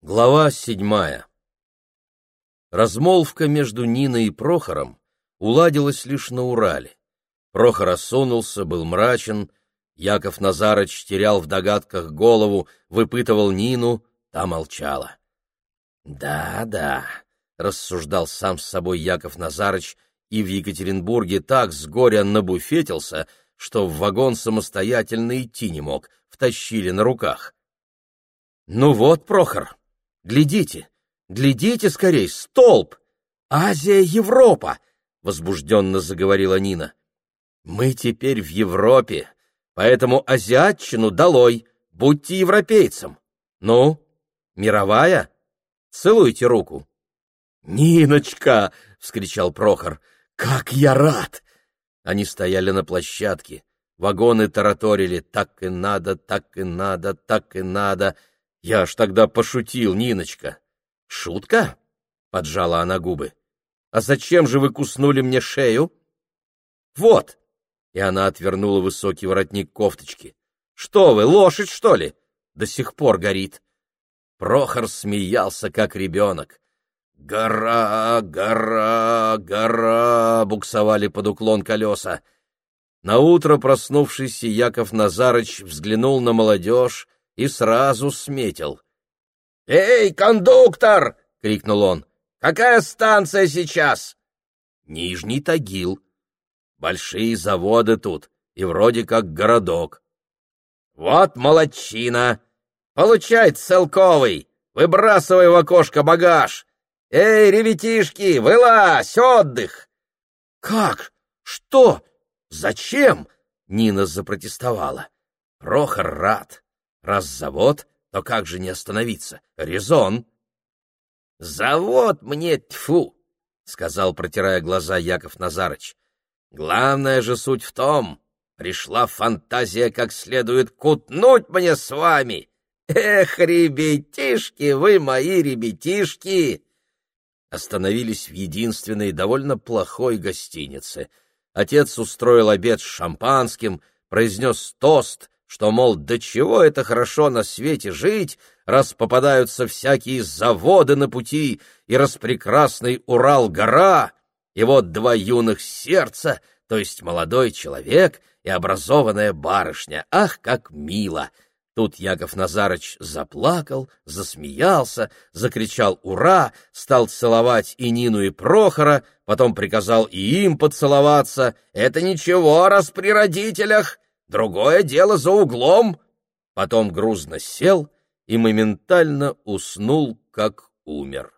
Глава седьмая Размолвка между Ниной и Прохором уладилась лишь на Урале. Прохор осунулся, был мрачен, Яков Назарыч терял в догадках голову, выпытывал Нину, та молчала. «Да, да», — рассуждал сам с собой Яков Назарыч, и в Екатеринбурге так с горя набуфетился, что в вагон самостоятельно идти не мог, втащили на руках. «Ну вот, Прохор, глядите, глядите скорей, столб! Азия, Европа!» — возбужденно заговорила Нина. «Мы теперь в Европе, поэтому азиатчину долой, будьте европейцем. Ну, мировая? Целуйте руку». «Ниночка!» — вскричал Прохор. «Как я рад!» Они стояли на площадке, вагоны тараторили «так и надо, так и надо, так и надо». Я ж тогда пошутил, Ниночка. «Шутка?» — поджала она губы. «А зачем же вы куснули мне шею?» «Вот!» — и она отвернула высокий воротник кофточки. «Что вы, лошадь, что ли? До сих пор горит!» Прохор смеялся, как ребенок. «Гора, гора, гора!» — буксовали под уклон колеса. Наутро проснувшийся Яков Назарыч взглянул на молодежь и сразу сметил. «Эй, кондуктор!» — крикнул он. «Какая станция сейчас?» «Нижний Тагил. Большие заводы тут, и вроде как городок». «Вот молодчина! Получай, целковый! Выбрасывай в окошко багаж! Эй, ребятишки, вылазь, отдых!» «Как? Что? Зачем?» — Нина запротестовала. Прохор рад. Раз завод, то как же не остановиться? Резон. Завод мне тьфу, сказал, протирая глаза Яков Назарыч. Главная же суть в том, пришла фантазия как следует кутнуть мне с вами. Эх, ребятишки, вы мои ребятишки! Остановились в единственной довольно плохой гостинице. Отец устроил обед с шампанским, произнес тост, что, мол, до чего это хорошо на свете жить, раз попадаются всякие заводы на пути и распрекрасный Урал-гора, и вот два юных сердца, то есть молодой человек и образованная барышня. Ах, как мило! Тут Яков Назарыч заплакал, засмеялся, закричал «Ура!», стал целовать и Нину, и Прохора, потом приказал и им поцеловаться. «Это ничего, раз при родителях!» Другое дело за углом. Потом грузно сел и моментально уснул, как умер.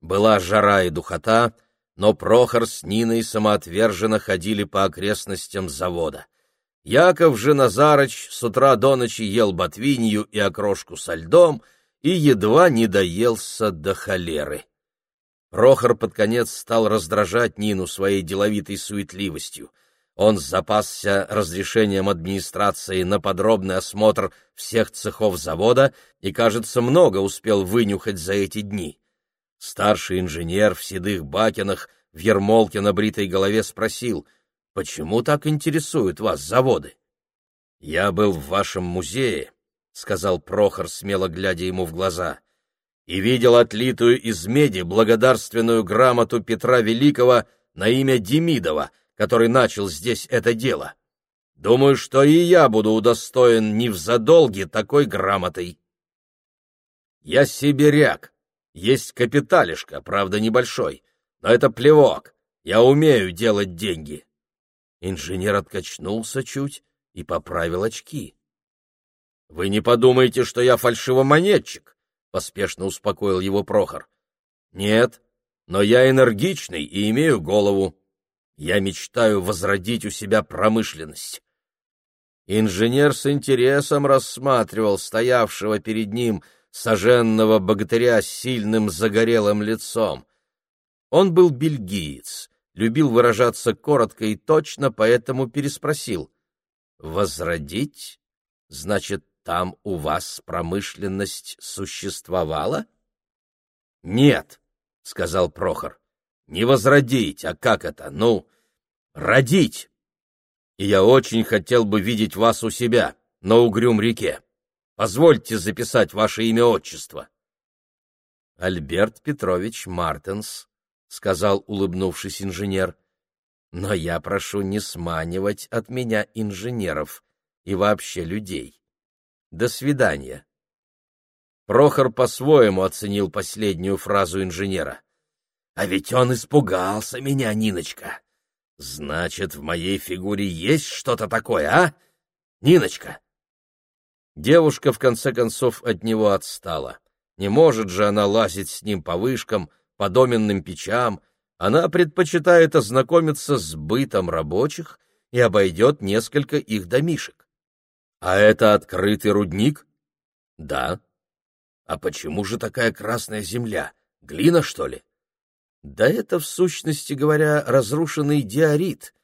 Была жара и духота, но Прохор с Ниной самоотверженно ходили по окрестностям завода. Яков же Назарыч с утра до ночи ел ботвинью и окрошку со льдом и едва не доелся до холеры. Прохор под конец стал раздражать Нину своей деловитой суетливостью. Он запасся разрешением администрации на подробный осмотр всех цехов завода и, кажется, много успел вынюхать за эти дни. Старший инженер в седых бакинах в ермолке на бритой голове спросил, «Почему так интересуют вас заводы?» «Я был в вашем музее», — сказал Прохор, смело глядя ему в глаза, «и видел отлитую из меди благодарственную грамоту Петра Великого на имя Демидова, который начал здесь это дело. Думаю, что и я буду удостоен не в задолге такой грамотой. Я сибиряк, есть капиталишка, правда небольшой, но это плевок, я умею делать деньги. Инженер откачнулся чуть и поправил очки. — Вы не подумайте, что я фальшивомонетчик, — поспешно успокоил его Прохор. — Нет, но я энергичный и имею голову. Я мечтаю возродить у себя промышленность. Инженер с интересом рассматривал стоявшего перед ним соженного богатыря с сильным загорелым лицом. Он был бельгиец, любил выражаться коротко и точно, поэтому переспросил. «Возродить? Значит, там у вас промышленность существовала?» «Нет», — сказал Прохор. Не возродить, а как это? Ну, родить. И я очень хотел бы видеть вас у себя, на Угрюм-реке. Позвольте записать ваше имя-отчество. — Альберт Петрович Мартенс, — сказал, улыбнувшись инженер. — Но я прошу не сманивать от меня инженеров и вообще людей. До свидания. Прохор по-своему оценил последнюю фразу инженера. — А ведь он испугался меня, Ниночка. Значит, в моей фигуре есть что-то такое, а? Ниночка! Девушка, в конце концов, от него отстала. Не может же она лазить с ним по вышкам, по доменным печам. Она предпочитает ознакомиться с бытом рабочих и обойдет несколько их домишек. А это открытый рудник? Да. А почему же такая красная земля? Глина, что ли? Да это, в сущности говоря, разрушенный диорит,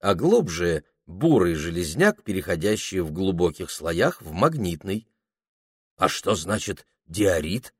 а глубже — бурый железняк, переходящий в глубоких слоях в магнитный. А что значит диорит?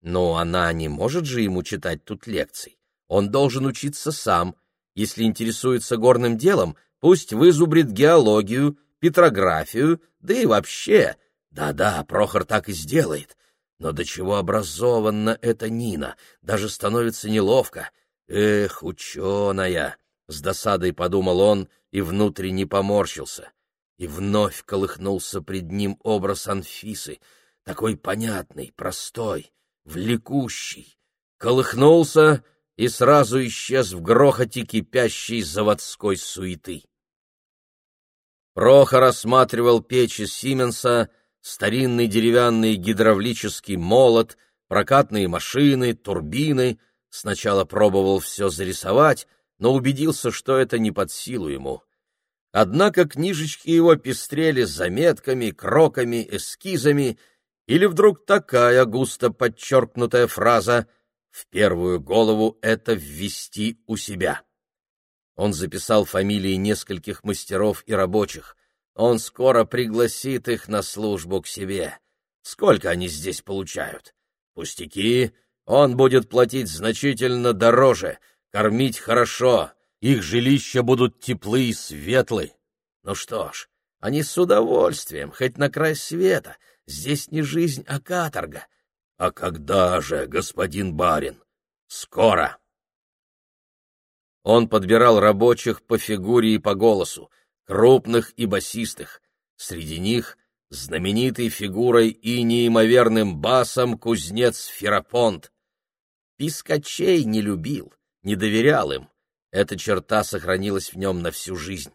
Но она не может же ему читать тут лекций. Он должен учиться сам. Если интересуется горным делом, пусть вызубрит геологию, петрографию, да и вообще да-да, Прохор так и сделает. Но до чего образованна эта Нина, даже становится неловко. Эх, ученая! С досадой подумал он и внутренне поморщился. И вновь колыхнулся пред ним образ Анфисы, такой понятный, простой, влекущий. Колыхнулся и сразу исчез в грохоте кипящей заводской суеты. Прохор осматривал печи Сименса, старинный деревянный гидравлический молот, прокатные машины, турбины. Сначала пробовал все зарисовать, но убедился, что это не под силу ему. Однако книжечки его пестрели заметками, кроками, эскизами, или вдруг такая густо подчеркнутая фраза «в первую голову это ввести у себя». Он записал фамилии нескольких мастеров и рабочих — он скоро пригласит их на службу к себе. Сколько они здесь получают? Пустяки. Он будет платить значительно дороже, кормить хорошо. Их жилища будут теплы и светлы. Ну что ж, они с удовольствием, хоть на край света. Здесь не жизнь, а каторга. А когда же, господин барин? Скоро. Он подбирал рабочих по фигуре и по голосу крупных и басистых. Среди них знаменитой фигурой и неимоверным басом кузнец Ферапонт. Пискачей не любил, не доверял им. Эта черта сохранилась в нем на всю жизнь.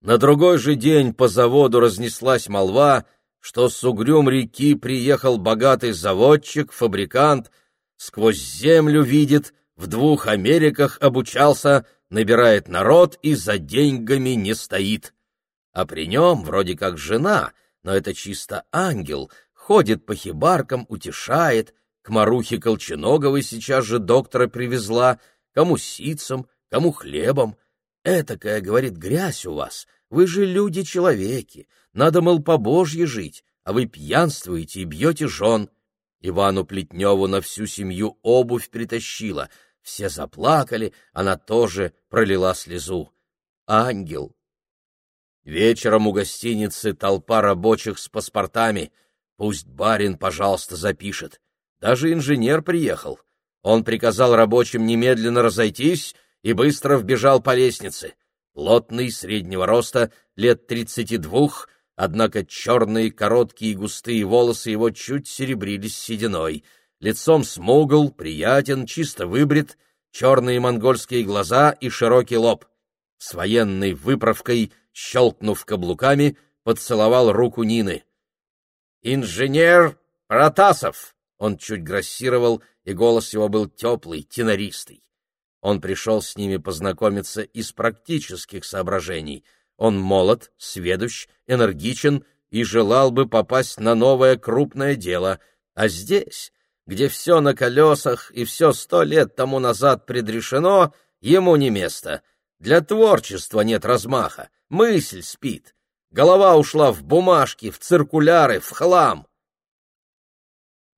На другой же день по заводу разнеслась молва, что с угрюм реки приехал богатый заводчик, фабрикант, сквозь землю видит, в двух Америках обучался, набирает народ и за деньгами не стоит. А при нем вроде как жена, но это чисто ангел, ходит по хибаркам, утешает, к Марухе Колченоговой сейчас же доктора привезла, кому ситцем, кому хлебом. Этакая, говорит, грязь у вас, вы же люди-человеки, надо, мол, по Божье жить, а вы пьянствуете и бьете жен. Ивану Плетневу на всю семью обувь притащила — все заплакали, она тоже пролила слезу. Ангел. Вечером у гостиницы толпа рабочих с паспортами. Пусть барин, пожалуйста, запишет. Даже инженер приехал. Он приказал рабочим немедленно разойтись и быстро вбежал по лестнице. Плотный, среднего роста, лет тридцати двух, однако черные, короткие и густые волосы его чуть серебрились сединой — лицом смугл, приятен, чисто выбрит, черные монгольские глаза и широкий лоб. С военной выправкой, щелкнув каблуками, поцеловал руку Нины. «Инженер Протасов!» Он чуть грассировал, и голос его был теплый, тенористый. Он пришел с ними познакомиться из практических соображений. Он молод, сведущ, энергичен и желал бы попасть на новое крупное дело, а здесь где все на колесах и все сто лет тому назад предрешено, ему не место. Для творчества нет размаха, мысль спит. Голова ушла в бумажки, в циркуляры, в хлам.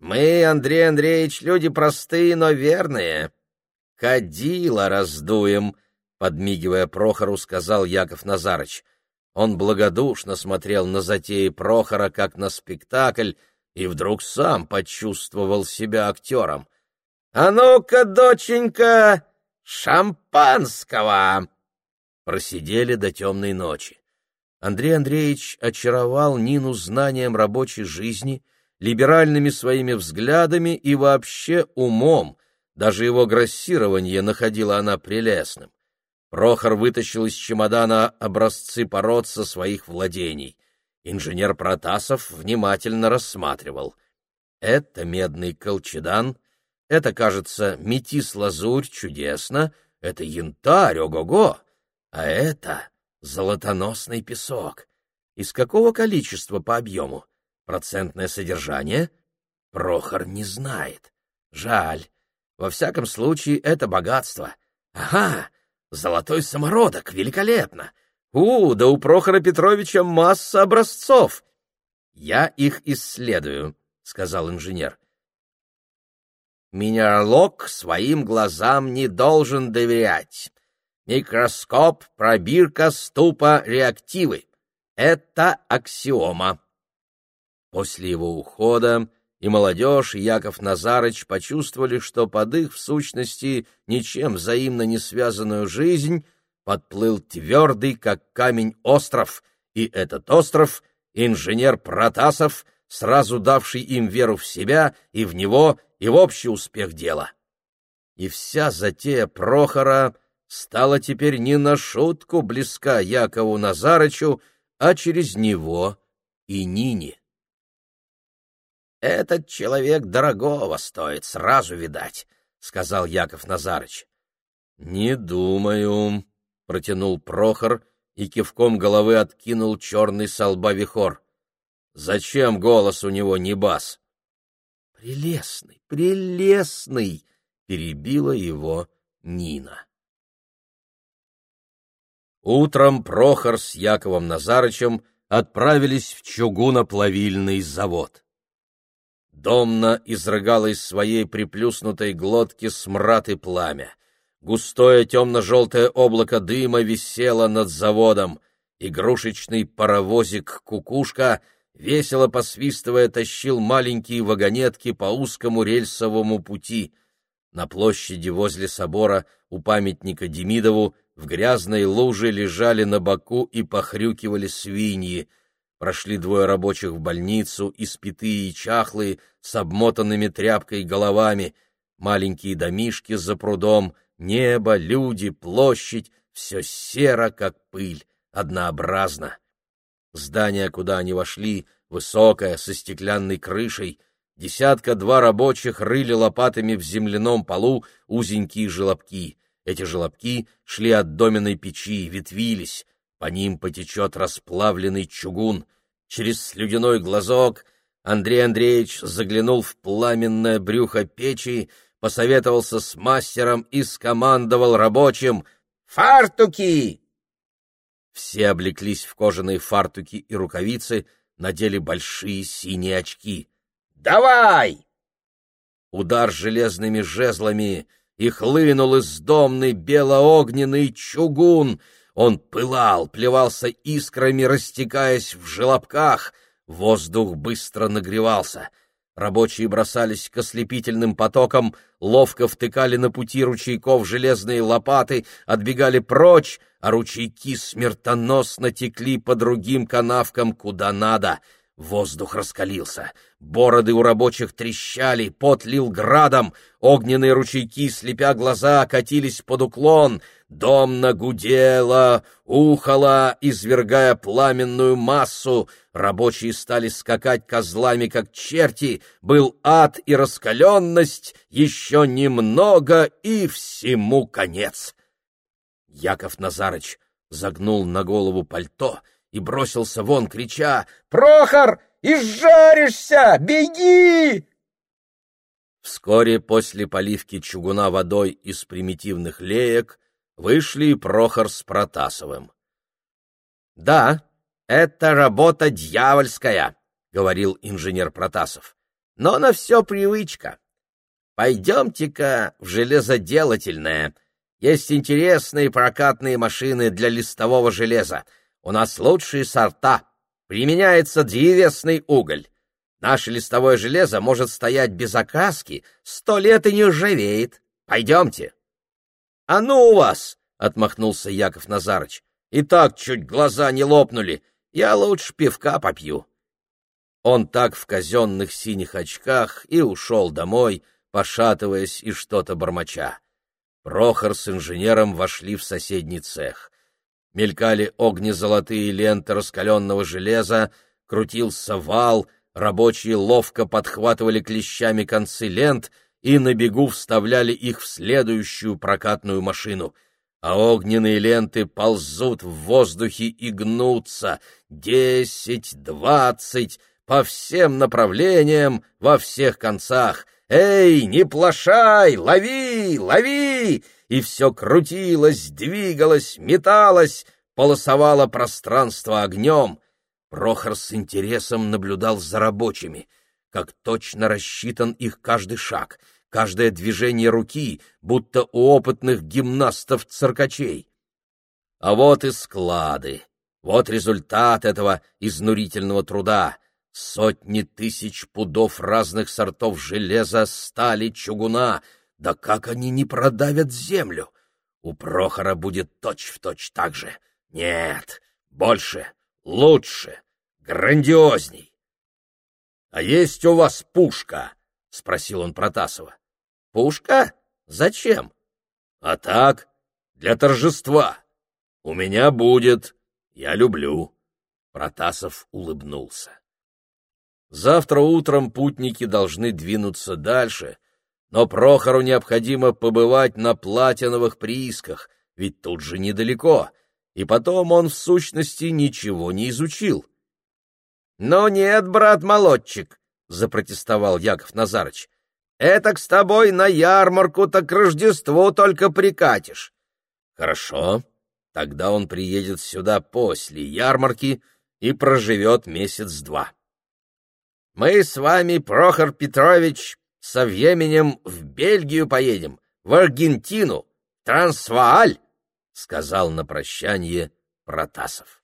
Мы, Андрей Андреевич, люди простые, но верные. Кадила раздуем, подмигивая Прохору, сказал Яков Назарыч. Он благодушно смотрел на затеи Прохора, как на спектакль, и вдруг сам почувствовал себя актером. «А ну-ка, доченька, шампанского!» Просидели до темной ночи. Андрей Андреевич очаровал Нину знанием рабочей жизни, либеральными своими взглядами и вообще умом, даже его грассирование находила она прелестным. Прохор вытащил из чемодана образцы пород со своих владений. Инженер Протасов внимательно рассматривал. Это медный колчедан, это, кажется, метис-лазурь, чудесно, это янтарь, ого-го, а это золотоносный песок. Из какого количества по объему? Процентное содержание? Прохор не знает. Жаль. Во всяком случае, это богатство. Ага, золотой самородок, великолепно. У, да у Прохора Петровича масса образцов. Я их исследую, сказал инженер. Минералог своим глазам не должен доверять. Микроскоп, пробирка, ступа, реактивы. Это аксиома. После его ухода и молодежь, и Яков Назарыч почувствовали, что под их, в сущности, ничем взаимно не связанную жизнь подплыл твердый, как камень, остров, и этот остров — инженер Протасов, сразу давший им веру в себя и в него, и в общий успех дела. И вся затея Прохора стала теперь не на шутку близка Якову Назарычу, а через него и Нине. Этот человек дорогого стоит, сразу видать, сказал Яков Назарыч. Не думаю, протянул Прохор и кивком головы откинул черный солба Зачем голос у него не бас? Прелестный, прелестный, перебила его Нина. Утром Прохор с Яковом Назарычем отправились в чугуноплавильный завод. Домна изрыгала из своей приплюснутой глотки смрад и пламя. Густое темно-желтое облако дыма висело над заводом. Игрушечный паровозик-кукушка, весело посвистывая, тащил маленькие вагонетки по узкому рельсовому пути. На площади возле собора у памятника Демидову в грязной луже лежали на боку и похрюкивали свиньи — Прошли двое рабочих в больницу, испитые и чахлые, с обмотанными тряпкой головами. Маленькие домишки за прудом, небо, люди, площадь — все серо, как пыль, однообразно. Здание, куда они вошли, высокое, со стеклянной крышей. Десятка-два рабочих рыли лопатами в земляном полу узенькие желобки. Эти желобки шли от доменной печи, ветвились. По ним потечет расплавленный чугун. Через слюдяной глазок Андрей Андреевич заглянул в пламенное брюхо печи, посоветовался с мастером и скомандовал рабочим «Фартуки!». Все облеклись в кожаные фартуки и рукавицы, надели большие синие очки. «Давай!» Удар железными жезлами, и хлынул из домный белоогненный чугун — он пылал, плевался искрами, растекаясь в желобках. Воздух быстро нагревался. Рабочие бросались к ослепительным потокам, ловко втыкали на пути ручейков железные лопаты, отбегали прочь, а ручейки смертоносно текли по другим канавкам куда надо — Воздух раскалился, бороды у рабочих трещали, пот лил градом, огненные ручейки, слепя глаза, катились под уклон, дом нагудела, ухала, извергая пламенную массу, рабочие стали скакать козлами, как черти, был ад и раскаленность, еще немного и всему конец. Яков Назарыч загнул на голову пальто — и бросился вон, крича «Прохор, изжаришься! Беги!» Вскоре после поливки чугуна водой из примитивных леек вышли Прохор с Протасовым. «Да, это работа дьявольская», — говорил инженер Протасов. «Но на все привычка. Пойдемте-ка в железоделательное. Есть интересные прокатные машины для листового железа. У нас лучшие сорта. Применяется древесный уголь. Наше листовое железо может стоять без окраски сто лет и не ржавеет. Пойдемте. — А ну у вас! — отмахнулся Яков Назарыч. — И так чуть глаза не лопнули. Я лучше пивка попью. Он так в казенных синих очках и ушел домой, пошатываясь и что-то бормоча. Прохор с инженером вошли в соседний цех. Мелькали огнезолотые ленты раскаленного железа, крутился вал, рабочие ловко подхватывали клещами концы лент и на бегу вставляли их в следующую прокатную машину. А огненные ленты ползут в воздухе и гнутся. Десять, двадцать, по всем направлениям, во всех концах — «Эй, не плашай! Лови! Лови!» И все крутилось, двигалось, металось, полосовало пространство огнем. Прохор с интересом наблюдал за рабочими, как точно рассчитан их каждый шаг, каждое движение руки, будто у опытных гимнастов-циркачей. А вот и склады, вот результат этого изнурительного труда. Сотни тысяч пудов разных сортов железа, стали, чугуна. Да как они не продавят землю? У Прохора будет точь-в-точь точь так же. Нет, больше, лучше, грандиозней. — А есть у вас пушка? — спросил он Протасова. — Пушка? Зачем? — А так, для торжества. У меня будет. Я люблю. Протасов улыбнулся. Завтра утром путники должны двинуться дальше, но Прохору необходимо побывать на платиновых приисках, ведь тут же недалеко, и потом он в сущности ничего не изучил. — Но нет, брат-молодчик, — запротестовал Яков Назарыч, — этак с тобой на ярмарку так к Рождеству только прикатишь. — Хорошо, тогда он приедет сюда после ярмарки и проживет месяц-два. Мы с вами, Прохор Петрович, со временем в Бельгию поедем, в Аргентину, Трансвааль, — сказал на прощание Протасов.